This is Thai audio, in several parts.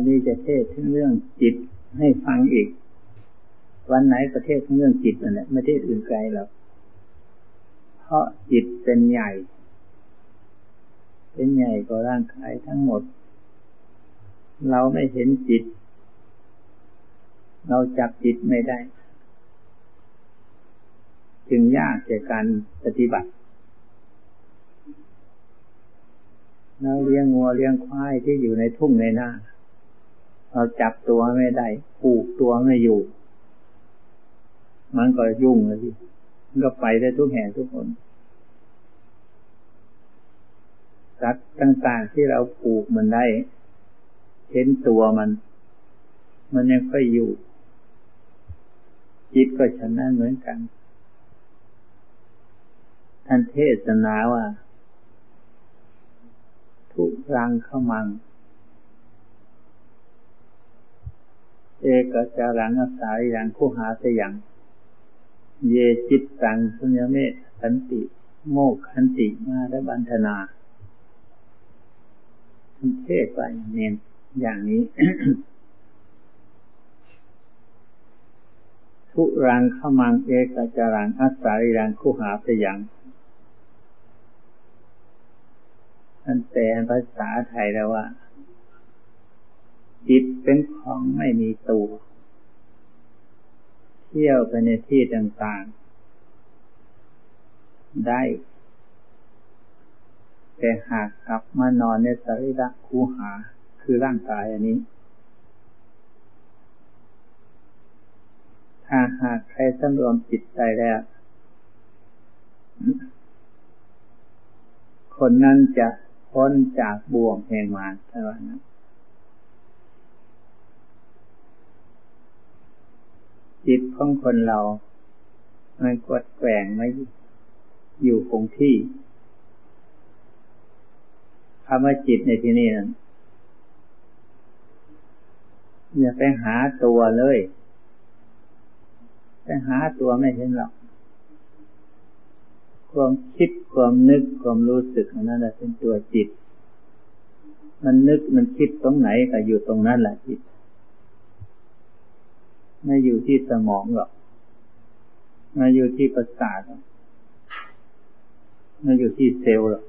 วันนี้จะเทศถึงเรื่องจิตให้ฟังอีก วันไหนประเทศเรื่องจิตนั่นแหละไม่ได้อื่นไกลหรอกเพราะจิตเป็นใหญ่ เป็นใหญ่กว่าร่างกายทั้งหมด เราไม่เห็นจิต เราจับจิตไม่ได้ จึงยากแก่การปฏิบัติเราเลี้ยงงัวเลี้ยงควายที่อยู่ในทุ่งในนา เราจับตัวไม่ได้ผูกตัวไม่อยู่ มันก็ยุ่งเลยที่มันก็ไปได้ทุกแห่งทุกคนสัตว์ต่างๆที่เราผูกมันได้ เห็นตัวมัน มันยังค่อยอยู่ จิตก็ฉะนั้นเหมือนกัน ท่านเทศนาว่า ทุรังขมัง เอกจารังอาสายอย่างคู่หาสยัง เยจิตตังสุญญเมตสันติ โมกขันติมาและบันธนาเทศไปเนียนอย่างนี้ทุรังขมังเอกจารังอาสายอย่างคู่หาสยังมันแปลภาษาไทยแล้วว่า จิตเป็นของไม่มีตัว เที่ยวไปในที่ต่างๆ ได้ แต่หากกลับมานอนในสรีระคูหาคือร่างกายอันนี้ ถ้าหากใครสำรวมจิตใจแล้ว คนนั้นจะพ้นจากบ่วงแห่งมารเท่านั้น จิตของคนเรา มันกดแกว่งไม่อยู่คงที่คำว่าจิตในที่นี้นั้นอย่าไปหาตัวเลย ไปหาตัวไม่เห็นหรอก ความคิดความนึกความรู้สึกนั่นแหละเป็นตัวจิต มันนึกมันคิดตรงไหนก็อยู่ตรงนั้นแหละจิต ไม่อยู่ที่สมองหรอกไม่อยู่ที่ประสาทไม่อยู่ที่เซลล์หรอก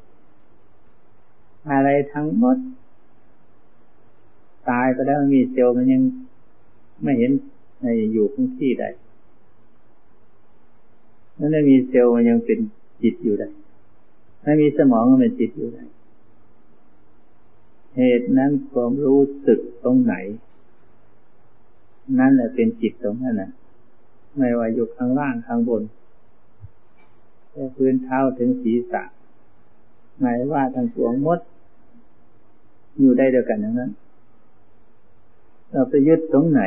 อะไรทั้งหมด ตายไปแล้วมีเซลล์มันยังไม่เห็นในอยู่คงที่ใดนั่นไม่มีเซลล์มันยังเป็นจิตอยู่ได้ไม่มีสมองก็เป็นจิตอยู่ได้ เหตุนั้นความรู้สึกตรงไหน นั่นแหละเป็นจิตตรงนั้นนะไม่ว่าอยู่ข้างล่างข้างบนแต่พื้นเท้าถึงศีรษะหมายว่าทางตัวมด อยู่ได้เดียวกันอย่างนั้น เราไปยึดตรงไหน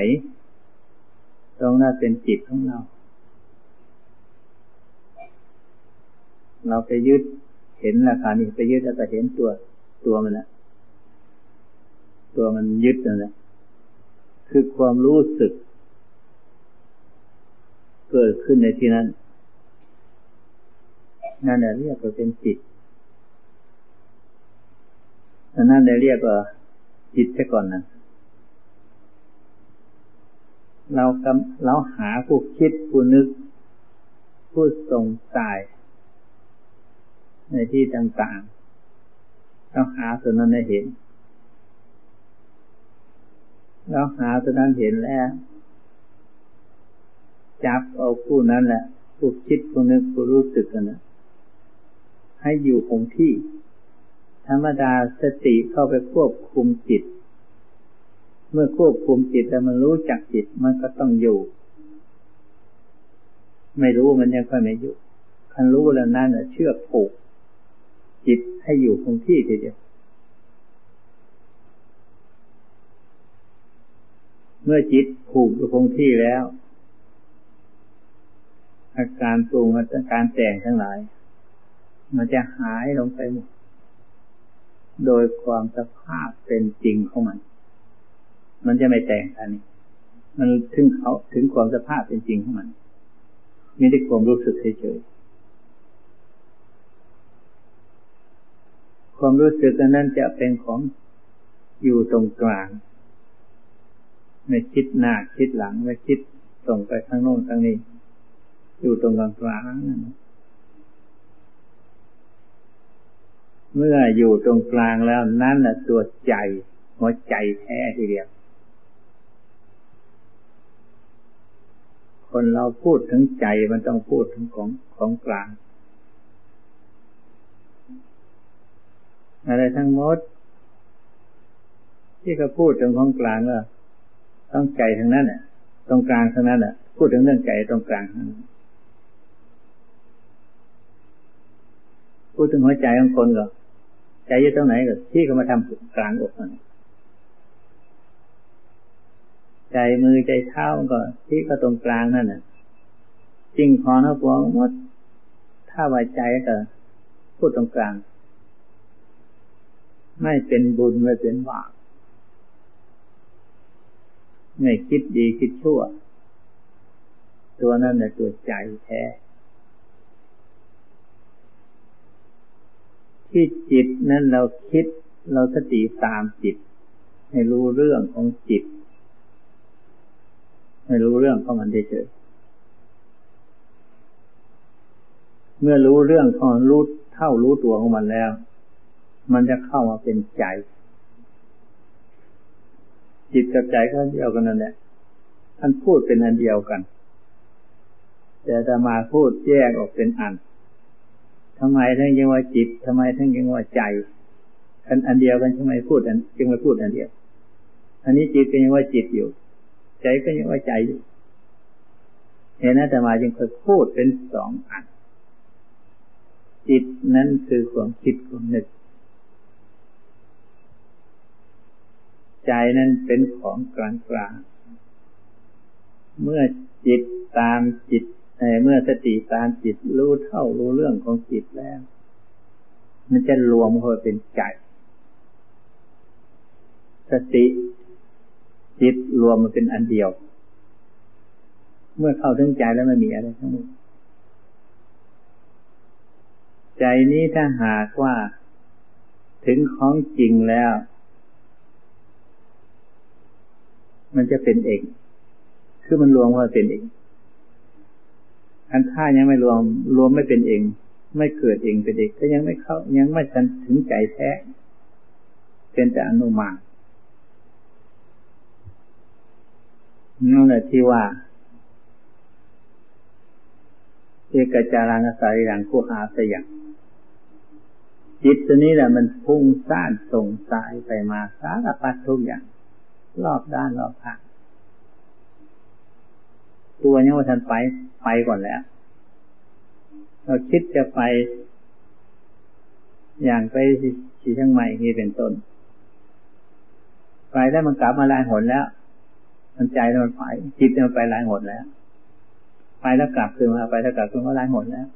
ตรงนั้นเป็นจิตของเรา เราไปยึดเห็นราคานี้ไปยึดแล้วก็เห็นตัวตัวมันละตัวมันยึดนั่นแหละ คือความรู้สึก เกิดขึ้นในที่นั้น นั่นแหละเรียกว่าเป็นจิตนั่นแหละเรียกว่าจิตซะก่อนนะเรากำเราหาผู้คิดผู้นึก ผู้สงสัยในที่ต่างๆเราหาตัวนั้นให้เห็น เราหาตัวนั้นเห็นแล้ว จับเอาผู้นั้นแหละผู้คิดผู้นึกผู้รู้สึกกันนะให้อยู่คงที่ ธรรมดาสติเข้าไปควบคุมจิต เมื่อควบคุมจิตแล้วมันรู้จักจิตมันก็ต้องอยู่ ไม่รู้มันยังค่อยไม่อยู่คันรู้แล้วนั่นเชื่อผูกจิตให้อยู่คงที่ทีเดียว เมื่อจิตผูกอยู่คงที่แล้ว อาการปรุงอาการแต่งทั้งหลาย มันจะหายลงไปหมด โดยความสภาพเป็นจริงของมัน มันจะไม่แต่งอันนี้ มันถึงเขาถึงความสภาพเป็นจริงของมันไม่ได้ความรู้สึกเฉยๆความรู้สึกนั้นจะเป็นของอยู่ตรงกลาง ไม่คิดหน้าคิดหลังไม่คิดส่งไปข้างโน้นข้างนี้ อยู่ตรงกลางกลางนั่นเมื่ออยู่ตรงกลางแล้วนั่นแหละตัวใจหัวใจแท้ทีเดียว คนเราพูดถึงใจมันต้องพูดถึงของของกลาง อะไรทั้งหมด ที่เขาพูดถึงของกลางก็ ต้องใจทั้งนั้นอะ ตรงกลางทั้งนั้นอะ พูดถึงเรื่องใจตรงกลางพูดถึงหัวใจของคนก็ใจอยู่ตรงไหนก็ที่เขามาทำกลางอกนั่นใจมือใจเท้าก็ที่ก็ตรงกลางนั่นน่ะจริงพอนะพวงหมดถ้าว่าใจก็พูดตรงกลาง ไม่เป็นบุญไม่เป็นบาป ไม่คิดดีคิดชั่ว ตัวนั้นแหละตัวใจแท้ ที่จิตนั้นเราคิดเราสติตามจิต ให้รู้เรื่องของจิต ให้รู้เรื่องของมันเฉยเมื่อรู้เรื่องของรู้เท่ารู้ตัวของมันแล้ว มันจะเข้ามาเป็นใจ จิตกับใจก็เดียวกันนั่นแหละท่านพูดเป็นอันเดียวกัน แต่จะมาพูดแยกออกเป็นอันทำไมทั้งยังว่าจิตทำไมทั้งยังว่าใจอันอันเดียวกันทำไมพูดอันจึงไมาพูดอันเดียว อันนี้จิตก็ยังว่าจิตอยู่ ใจก็ยังว่าใจอยู่เห็นนะแต่มาจึงเคยพูดเป็นสองอัน จิตนั้นคือความคิดความนึก ใจนั้นเป็นของกลางกลางเมื่อจิตตามจิตเมื่อสติตามจิตรู้เท่ารู้เรื่องของจิตแล้ว มันจะรวมเข้าเป็นใจ สติจิตรวมมันเป็นอันเดียว เมื่อเข้าถึงใจแล้วมันมีอะไรทั้งหมดใจนี้ถ้าหากว่า ถึงของจริงแล้ว มันจะเป็นเองคือมันรวมว่าเป็นเองอันถ้ายังไม่รวม รวมไม่เป็นเอง ไม่เกิดเองเป็นเองก็ยังไม่เข้า ยังไม่ทันถึงใจแท้ เป็นแต่อนุมานนั่นแหละที่ว่าเอกจารังสาริรังคู่หาสยามจิตตัวนี้แหละมันพุ่งซ่านส่งสายไปมาสารพัดทุกอย่าง รอบด้านรอบทางตัวยังว่าทันไปไปก่อนแล้ว เราคิดจะไป อย่างไปสีช่างใหม่นี่เป็นต้น ไปแล้วมันกลับมาลายหนแล้ว มันใจมันไปจิตมันไปลายหนแล้ว ไปแล้วกลับคืนมาไปแล้วกลับคืนมาลายหนแล้ว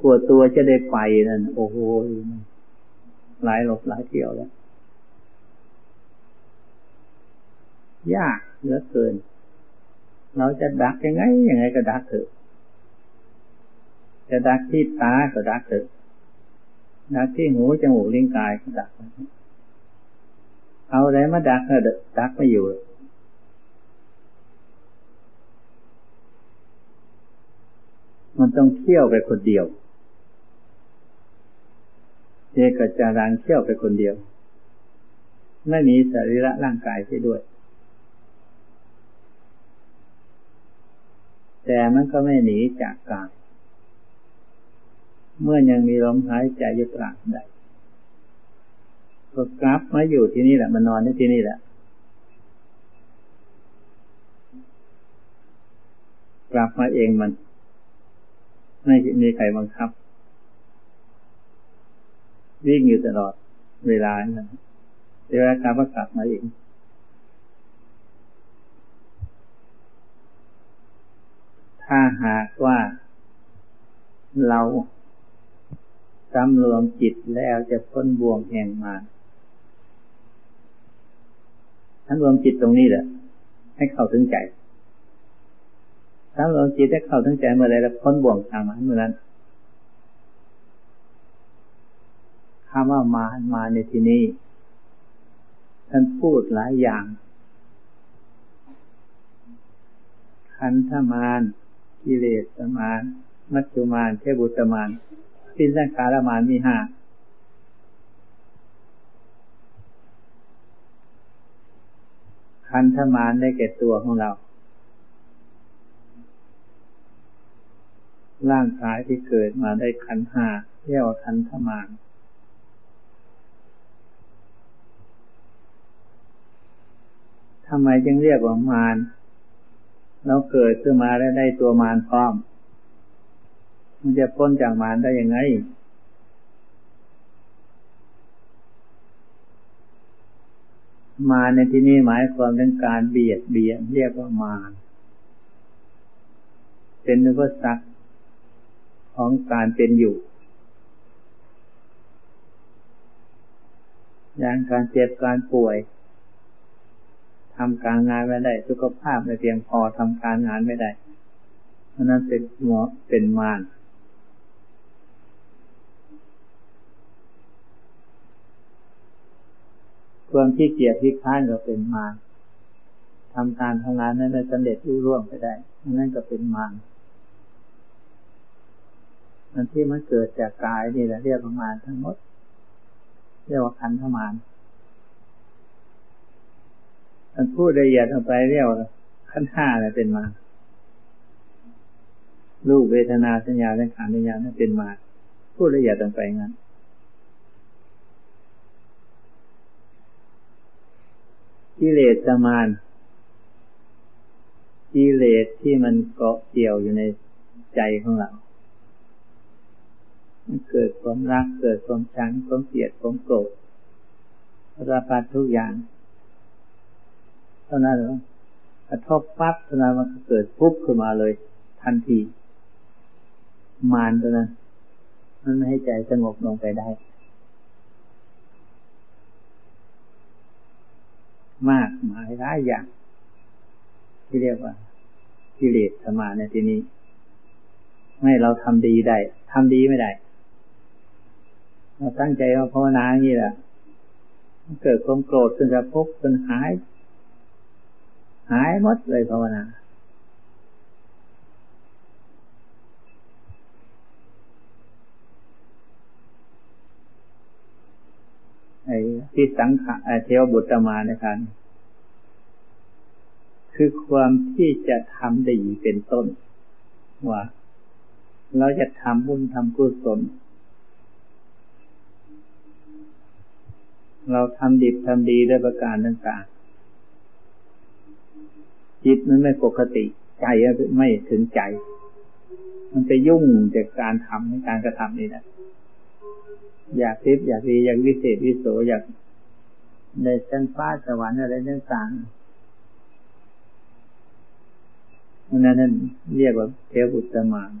กลัวตัวจะได้ไปนั่นโอ้โหหลายหลบหลายเที่ยวแล้ว ยากเหลือเกิน เราจะดักยังไงยังไงก็ดักเถอะ จะดักที่ตาก็ดักเถอะ ดักที่หูจมูกลิ้นกายก็ดัก เอาอะไรมาดักเถอะดักไม่อยู่มันต้องเที่ยวไปคนเดียวเจกจารังเที่ยวไปคนเดียว ไม่มีสรีระร่างกายไปด้วย แต่มันก็ไม่หนีจากกายเมื่อยังมีลมหายใจอยู่ตราบใดก็กลับมาอยู่ที่นี่แหละมานอนที่นี่แหละ กลับมาเองมัน ไม่มีใครบังคับ วิ่งอยู่ตลอดเวลานั้นเวลากลับก็กลับมาเอง ถ้าหากว่าเราสำรวมจิตแล้วจะพ้นบ่วงแห่งมารสำรวมจิตตรงนี้แหละให้เข้าถึงใจสำรวมจิตให้เข้าถึงใจเมื่อไรแล้วพ้นบ่วงทางมารเมื่อนั้นคำว่ามามาในที่นี้ท่านพูดหลายอย่างขันธมาร กิเลสมารมัจจุมารเทบุตรมารสิ้นสังขารมารมีห้าขันธมารได้แก่ตัวของเรา ร่างกายที่เกิดมาได้ขันห้าเรียกว่าขันธมารทำไมจึงเรียกว่ามาร เราเกิดขึ้นมาแล้วได้ตัวมารพร้อม มันจะพ้นจากมารได้ยังไง มาในที่นี้หมายความถึงการเบียดเบียนเรียกว่ามารเป็นอุปสรรคของการเป็นอยู่ อย่างการเจ็บการป่วย ทำการงานไม่ได้ สุขภาพไม่เพียงพอทำการงานไม่ได้เพราะนั้นเป็นหมอเป็นมารความที่เกียจที่ค้านก็เป็นมารทำการทำงานนั้นไม่สำเร็จรุ่ร่วงไปได้นั่นก็เป็นมารมันที่มันเกิดจากกายนี่แหละเรียกว่ามารทั้งหมด เรียกว่าขันธมาร มันพูดละเอียดออไปเรียกว่าขั้นห้าเลยเป็นมา รูปเวทนาสัญญาและขันธ์วิญญาณนั่นเป็นมา พูดละเอียดออไปงั้นกิเลสมานกิเลสที่มันเกาะเกี่ยวอยู่ในใจของเรา มันเกิดความรัก เกิดความชังความเกลียดความโกรธราพัดทุกอย่าง เท่านั้นกระทบปั๊บเท่านั้นมันเกิดปุ๊บขึ้นมาเลย ทันที มานตัวนั้นมันไม่ให้ใจสงบลงไปได้ มากหมายร้ายอย่างที่เรียกว่ากิเลสสมาในที่นี้ ไม่เราทำดีได้ทำดีไม่ได้เราตั้งใจว่าภาวนาอย่างนี้แหละเกิดความโกรธขึ้นจะพบจนหาย หายหมดเลยภาวนาไอ้ที่สังขาเทวบุตรมานการคือความที่จะทำดีเป็นต้น ว่า เราจะทำบุญทำกุศลเราทำดีทำดีด้วยประการต่าง จิตมันไม่ปกติ ใจไม่ถึงใจ มันไปยุ่งจากการทำในการกระทำนี่นะอยากทิพย์อยากดีอยากวิเศษวิโสอยากในชั้นฟ้าสวรรค์อะไรต่างๆนั่นนั่นเรียกว่าเทวุตมาน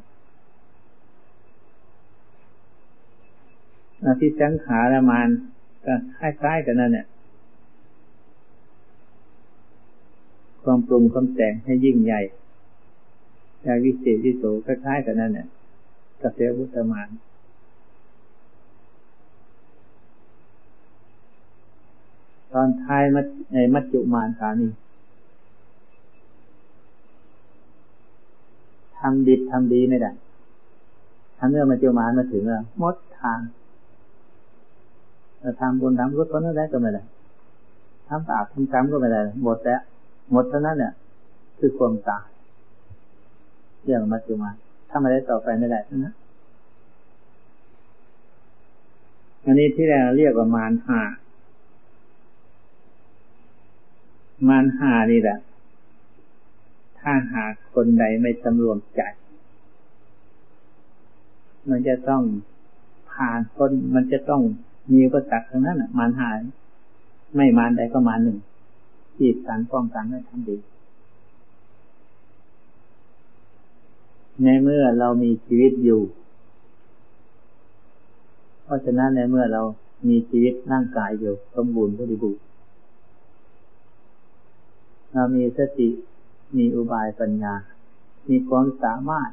อภิสังขารมานก็คล้ายๆกันนั่นเนี่ย ความปรุงความแต่งให้ยิ่งใหญ่ใจวิเศษวิโสคล้ายๆกันนั่นแหละกระเสวุตมานตอนท้ายมัดในมัจจุมานสานีทำดีทำดีไม่ได้ทำเมื่อมัจจุมานมาถึงแล้วมดทางจะทำบุญทำกุศลอะไรก็ไม่ได้ทำบาปทำกรรมก็ไม่ได้หมดแล้ว หมดเท่านั้นเนี่ยคือความตายเรื่องมัจจุมาถ้าไม่ได้ต่อไปไม่ได้นะอันนี้ที่เราเรียกว่ามารหามารหานี่แหละ ถ้าหากคนใดไม่สำรวมใจ มันจะต้องผ่านคนมันจะต้องมีอุปสรรคทั้งนั้นอะ มารหา ไม่มารใดก็มารหนึ่ง ที่การป้องกันไม่ทำดี ในเมื่อเรามีชีวิตอยู่ เพราะฉะนั้นในเมื่อเรามีชีวิตร่างกายอยู่สมบูรณ์บริบูรณ์เรามีสติมีอุบายปัญญา มีความสามารถ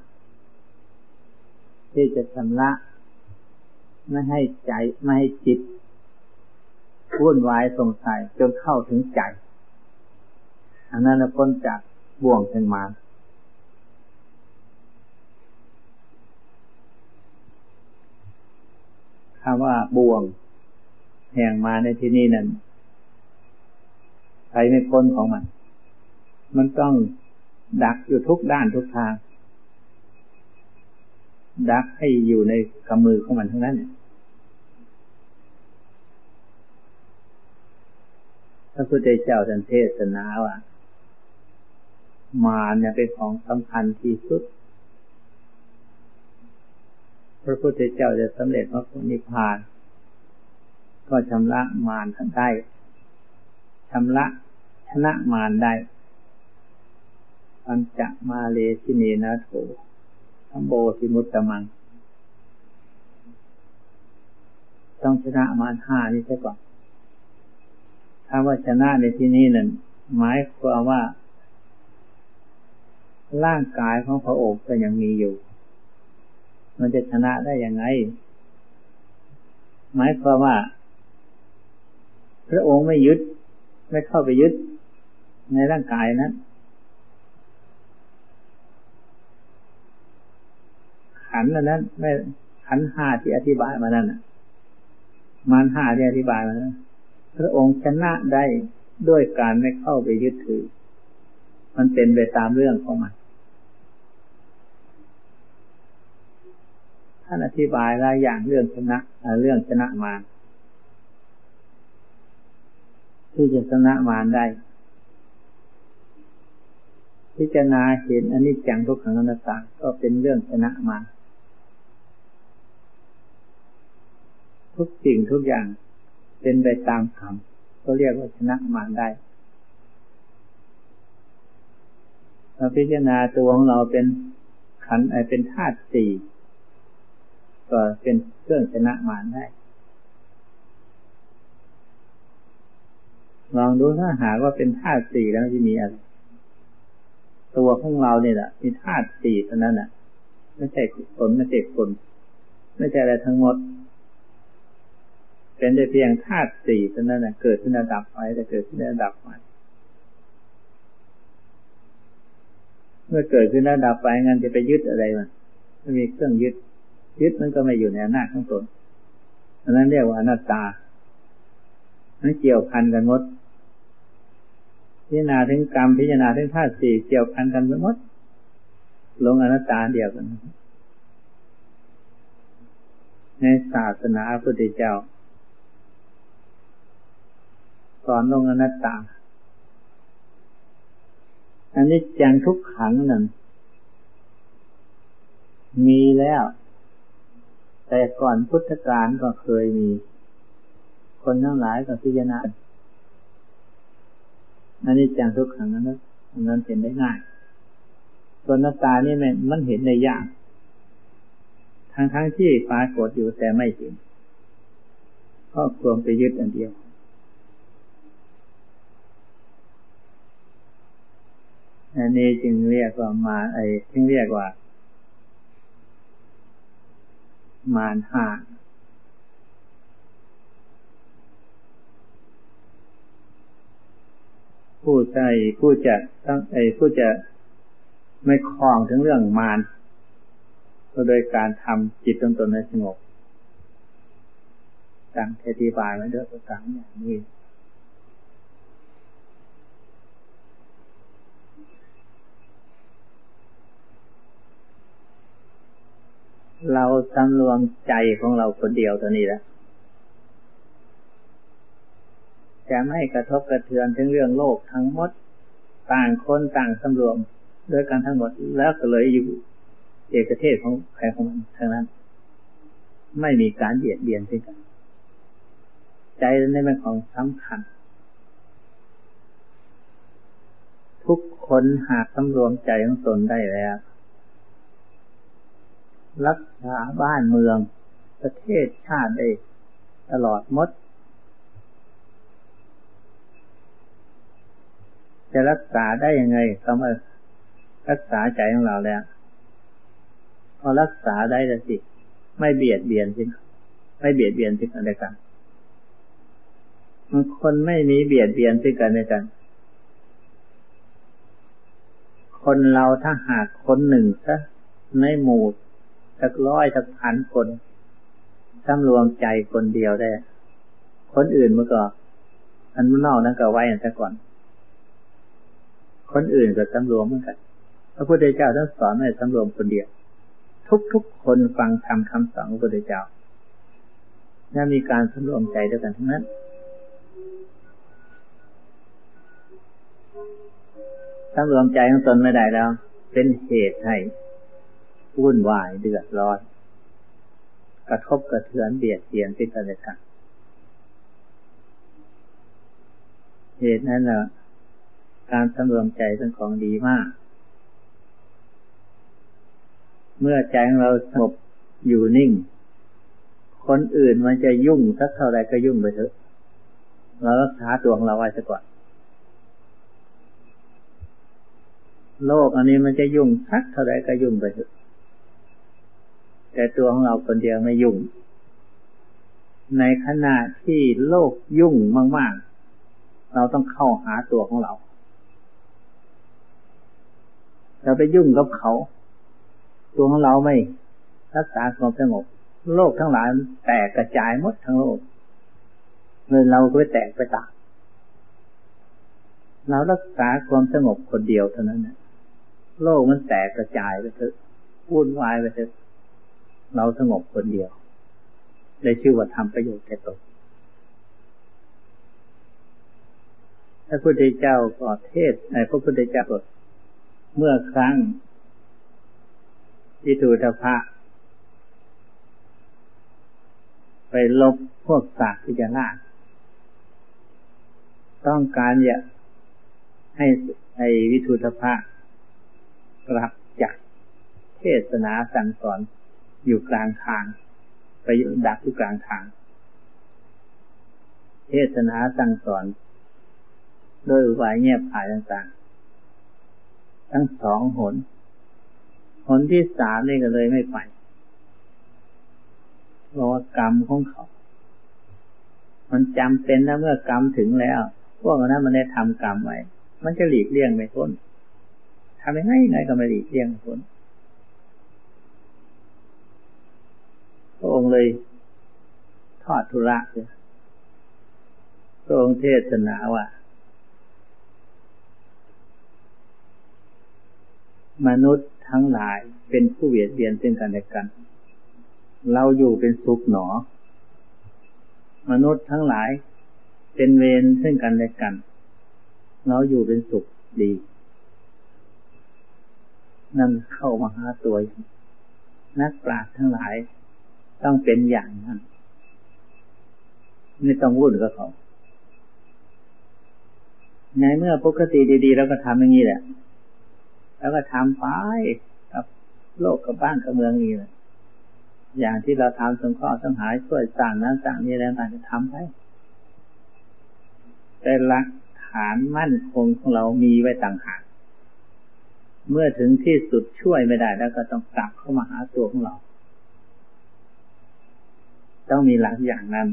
ที่จะชำระไม่ให้ใจไม่ให้จิตวุ่นวายสงสัยจนเข้าถึงใจ อันนั้นพ้นจากบ่วงเป็นมาคำว่าบ่วงแห่งมาในที่นี้นั้นใครไม่พ้นของมัน มันต้องดักอยู่ทุกด้านทุกทาง ดักให้อยู่ในกำมือของมันทั้งนั้นเนี่พระพุทธเจ้าท่านเทศนาว่า มาเนี่ยเป็นของสำคัญที่สุด พระพุทธเจ้าจะสำเร็จพระนิพพาน ก็ชำระมารท่านได้ชำระชนะมารได้ปัญจมาเลชินีนาโถทัมโบสิมุตตมัง ต้องชนะมารห้านี่ใช่ก่อนถ้าว่าชนะในที่นี้นั่นหมายความว่า ร่างกายของพระองค์ก็ยังมีอยู่ มันจะชนะได้ยังไง หมายความว่า พระองค์ไม่ยึด ไม่เข้าไปยึด ในร่างกายนั้นขันนั้นไม่ขันห้าที่อธิบายมานั่นมานห้าที่อธิบายมานั้นพระองค์ชนะได้ด้วยการไม่เข้าไปยึดถือ มันเป็นไปตามเรื่องของมัน ท่านอธิบายหลายอย่างเรื่องชนะเรื่องชนะมารที่จะชนะมารได้ พิจารณาเห็นอันนี้จังทุกขังอนัตตาก็เป็นเรื่องชนะมารทุกสิ่งทุกอย่างเป็นไปตามธรรมก็เรียกว่าชนะมารได้ เราพิจารณาตัวของเราเป็นขันเป็นธาตุสี่ก็เป็นเครื่องชนะมารได้ ลองดูถ้าหากว่าเป็นธาตุสี่แล้วจะมีอะไรตัวของเราเนี่ยแหละมีธาตุสี่เท่านั้นอะ ไม่ใช่ผลไม่ใช่ผลไม่ใช่อะไรทั้งหมด เป็นได้เพียงธาตุสี่เท่านั้นนะเกิดขึ้นระดับไปแต่เกิดขึ้นระดับไป เมื่อเกิดขึ้นระดับไปงั้นจะไปยึดอะไรมันไม่มีเครื่องยึด ยึดมันก็ไม่อยู่ในอำนาจของตนอันนั้นเรียกว่าอนัตตานั้นเกี่ยวพันกันหมดพิจารณาถึงกรรมพิจารณาถึงธาตุสี่เกี่ยวพันกันหมด ลงอนัตตาเดียวกัน ในศาสนาพระพุทธเจ้า สอนลงอนัตตา อันนี้จังทุกขังนั่นมีแล้ว แต่ก่อนพุทธกาลก็เคยมี คนทั้งหลายก็พิจารณาอันนี้จังทุกขังนั้นอันนั้นเห็นได้ง่าย ส่วนหน้าตานี่มันมันเห็นในยากทั้งทั้งที่ปรากฏอยู่แต่ไม่จริงก็ควรไปยึดอันเดียว อันนี้จึงเรียกว่ามาไอ้จึงเรียกว่า มารห้าผู้ใจผู้จะต้องไอ้ผู้จะไม่คล้องถึงเรื่องมารก็โดยการทำจิตตนตนให้สงบดังอธิบายมาด้วยประการอย่างนี้ เราสำรวมใจของเราคนเดียวตัวนี้แหละจะไม่กระทบกระเทือนถึงเรื่องโลกทั้งหมด ต่างคนต่างสำรวมด้วยกันทั้งหมดแล้วก็เลยอยู่เอกเทศของใครของมันทั้งนั้น ไม่มีการเบียดเบียนซึ่งกัน ใจนี่เป็นของสำคัญ ทุกคนหากสำรวมใจของตนได้แล้ว รักษาบ้านเมือง ประเทศชาติได้ตลอดมด จะรักษาได้ยังไงคำว่ารักษาใจของเราแล้วพอรักษาได้แล้วสิ ไม่เบียดเบียนสิไม่เบียดเบียนสิกันและกันมันคนไม่มีเบียดเบียนสิกันและกัน คนเราถ้าหากคนหนึ่งซะในหมู่ สักร้อยสักพันคนสำรวมใจคนเดียวได้ คนอื่นมันก็อันนอกนั้นก็ไว้อันซะก่อน คนอื่นก็สำรวมเหมือนกันพระพุทธเจ้าท่านสอนให้สำรวมคนเดียว ทุกๆคนฟังทำคำสอนของพระพุทธเจ้าน่ามีการสำรวมใจด้วยกันทั้งนั้นสำรวมใจของตนไม่ได้แล้ว เป็นเหตุให้ วุ่นวายเดือดร้อน กระทบกระเทือนเบียดเบียนสิ่งต่างๆเหตุนั้นแหละการสำรวมใจเป็นของดีมาก เมื่อใจของเราสงบอยู่นิ่ง คนอื่นมันจะยุ่งสักเท่าไรก็ยุ่งไปเถอะ เรารักษาตัวของเราไว้ซะก่อน โลกอันนี้มันจะยุ่งสักเท่าไรก็ยุ่งไปเถอะ แต่ตัวของเราคนเดียวไม่ยุ่ง ในขณะที่โลกยุ่งมาก ๆ เราต้องเข้าหาตัวของเรา เราไปยุ่งกับเขา ตัวของเราไม่รักษาความสงบ โลกทั้งหลายแตกกระจายหมดทั้งโลกเลยเราก็ไปแตกไปตามเรารักษาความสงบคนเดียวเท่านั้นนะโลกมันแตกกระจายไปเถอะวุ่นวายไปเถอะ เราสงบคนเดียว ได้ชื่อว่าทำประโยชน์แก่ตนพระพุทธเจ้าก็เทศในพระพุทธเจ้าเมื่อครั้งที่ทูตพะไปลบพวกสัตว์พิจารณาต้องการอยากให้ไอ้วิทูตภะกลับจากเทศนาสั่งสอน อยู่กลางทาง ไปดักอยู่กลางทาง เทศนาสั่งสอน โดยอุบายเงียบหายต่างๆ ทั้งสองหน หนที่สามนี่ก็เลยไม่ไปเพราะว่ากรรมของเขา มันจำเป็นนะเมื่อกรรมถึงแล้ว พวกนั้นมันได้ทำกรรมไว้ มันจะหลีกเลี่ยงไม่พ้นทำยังไงไงก็ไม่หลีกเลี่ยงไม่พ้น พระองค์เลยทอดทุระเลยพระองค์เทศนาว่า มนุษย์ทั้งหลายเป็นผู้เวียดเบียนซึ่งกันและกัน เราอยู่เป็นสุขหนอ มนุษย์ทั้งหลายเป็นเวรซึ่งกันและกัน เราอยู่เป็นสุขดี นั่นเข้ามาหาตัว นักปราชญ์ทั้งหลาย ต้องเป็นอย่างนั้นไม่ต้องวุ่นกับเขาในเมื่อปกติดีๆแล้วก็ทำอย่างนี้แหละแล้วก็ทำไปกับโลกกับบ้านกับเมืองนี้แหละอย่างที่เราทำสงเคราะห์สงหายช่วยสั่งนั้นสั่งนี้แล้วต่างจะทำไปแต่หลักฐานมั่นคงของเรามีไว้ต่างหากเมื่อถึงที่สุดช่วยไม่ได้แล้วก็ต้องกลับเข้ามาหาตัวของเรา ต้องมีหลักอย่างนั้น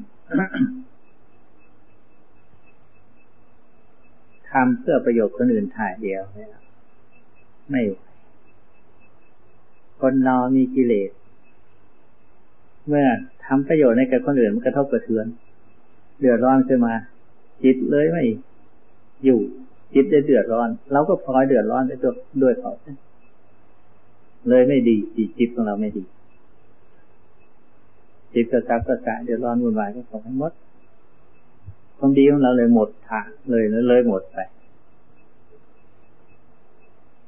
ทำเพื่อประโยชน์คนอื่นถ่ายเดียวไม่ไหวคนเรามีกิเลส เมื่อทำประโยชน์ให้กับคนอื่นมันกระทบกระเทือนเดือดร้อนขึ้นมา จิตเลยไม่อยู่ จิตจะเดือดร้อน เราก็พลอยเดือดร้อนไปตัวด้วยเขาเลยไม่ดีจิตของเราไม่ดี จิตกระซับกระสายเดือดร้อนวุ่นวายก็ของทั้หมดความดีของเราเลยหมดทางเลยเลยหมดไป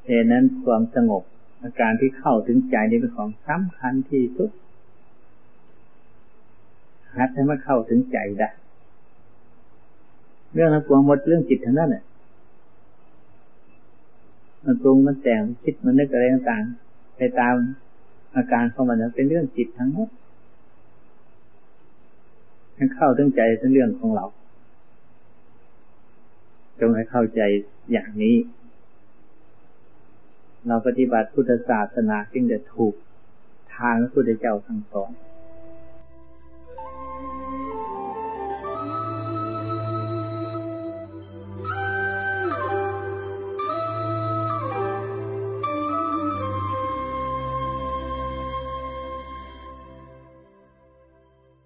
เหตุนั้นความสงบอาการที่เข้าถึงใจนี่เป็นของสำคัญที่สุดหัดให้มันเข้าถึงใจได้เรื่องนั้นกวหมดเรื่องจิตทั้งนั้นเนี่ยมันปรุงมันแต่งคิดมันนึกอะไรต่างๆไปตามอาการของมันเป็นเรื่องจิตทั้งหมด ให้เข้าถึงใจทั้งเรื่องของเราจงให้เข้าใจอย่างนี้ เราปฏิบัติพุทธศาสนาจึงจะถูกทางพระพุทธเจ้าทั้งสอง